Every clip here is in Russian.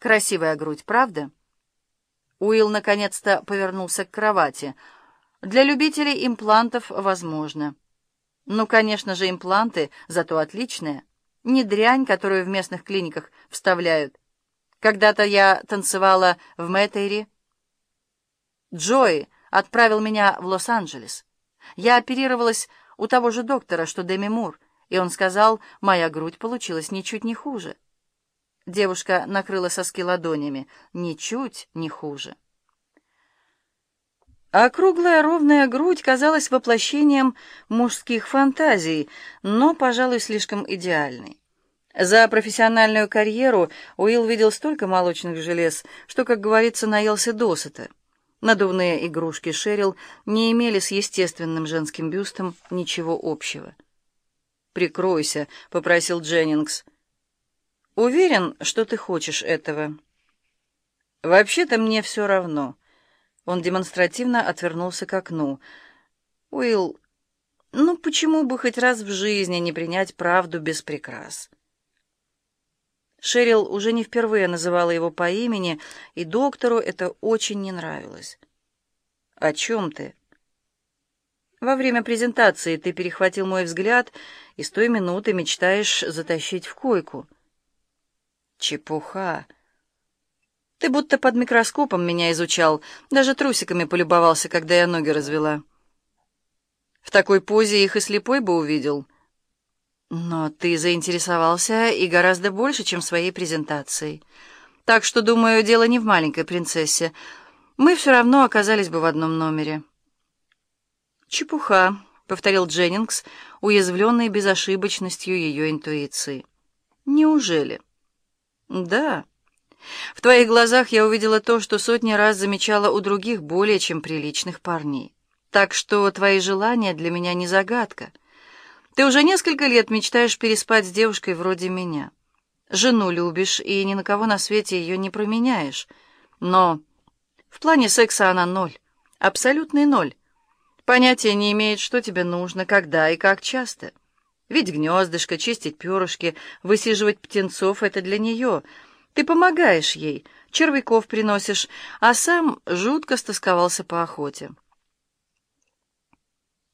Красивая грудь, правда? Уилл наконец-то повернулся к кровати. Для любителей имплантов возможно. Ну, конечно же, импланты, зато отличные. Не дрянь, которую в местных клиниках вставляют. Когда-то я танцевала в Мэтэйре. Джои отправил меня в Лос-Анджелес. Я оперировалась у того же доктора, что Деми Мур, и он сказал, моя грудь получилась ничуть не хуже. Девушка накрыла соски ладонями. Ничуть не хуже. А круглая ровная грудь казалась воплощением мужских фантазий, но, пожалуй, слишком идеальной. За профессиональную карьеру Уилл видел столько молочных желез, что, как говорится, наелся досыта. Надувные игрушки Шерил не имели с естественным женским бюстом ничего общего. «Прикройся», — попросил Дженнингс. «Уверен, что ты хочешь этого». «Вообще-то мне все равно». Он демонстративно отвернулся к окну. «Уилл, ну почему бы хоть раз в жизни не принять правду без прикрас?» Шерил уже не впервые называла его по имени, и доктору это очень не нравилось. «О чем ты?» «Во время презентации ты перехватил мой взгляд и с той минуты мечтаешь затащить в койку». «Чепуха!» «Ты будто под микроскопом меня изучал, даже трусиками полюбовался, когда я ноги развела». «В такой позе их и слепой бы увидел». Но ты заинтересовался и гораздо больше, чем своей презентацией. Так что, думаю, дело не в маленькой принцессе. Мы все равно оказались бы в одном номере. «Чепуха», — повторил Дженнингс, уязвленный безошибочностью ее интуиции. «Неужели?» «Да. В твоих глазах я увидела то, что сотни раз замечала у других более чем приличных парней. Так что твои желания для меня не загадка». Ты уже несколько лет мечтаешь переспать с девушкой вроде меня. Жену любишь и ни на кого на свете ее не променяешь. Но в плане секса она ноль. Абсолютный ноль. Понятия не имеет, что тебе нужно, когда и как часто. Ведь гнездышко, чистить перышки, высиживать птенцов — это для нее. Ты помогаешь ей, червяков приносишь, а сам жутко стосковался по охоте.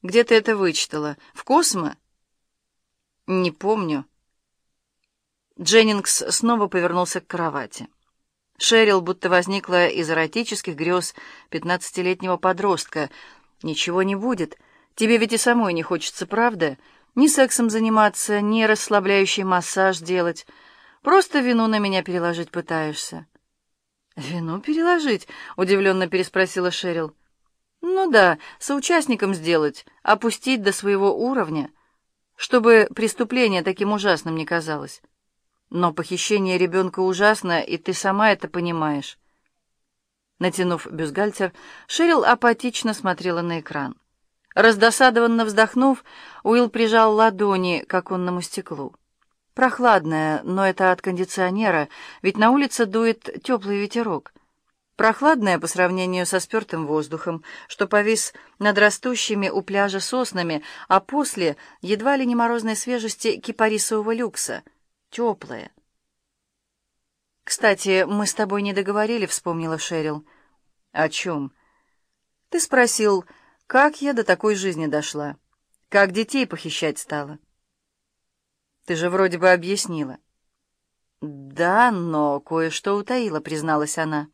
Где ты это вычитала? В Космо? «Не помню». Дженнингс снова повернулся к кровати. Шерил будто возникла из эротических грез пятнадцатилетнего подростка. «Ничего не будет. Тебе ведь и самой не хочется, правда? Ни сексом заниматься, ни расслабляющий массаж делать. Просто вину на меня переложить пытаешься». «Вину переложить?» — удивленно переспросила Шерил. «Ну да, соучастником сделать, опустить до своего уровня» чтобы преступление таким ужасным не казалось. Но похищение ребенка ужасно, и ты сама это понимаешь. Натянув бюстгальтер, Шерил апатично смотрела на экран. Раздосадованно вздохнув, Уилл прижал ладони к оконному стеклу. Прохладное, но это от кондиционера, ведь на улице дует теплый ветерок. Прохладная по сравнению со спертым воздухом, что повис над растущими у пляжа соснами, а после едва ли не морозной свежести кипарисового люкса. Теплая. «Кстати, мы с тобой не договорили», — вспомнила Шерил. «О чем?» «Ты спросил, как я до такой жизни дошла? Как детей похищать стала?» «Ты же вроде бы объяснила». «Да, но кое-что утаила», — призналась она.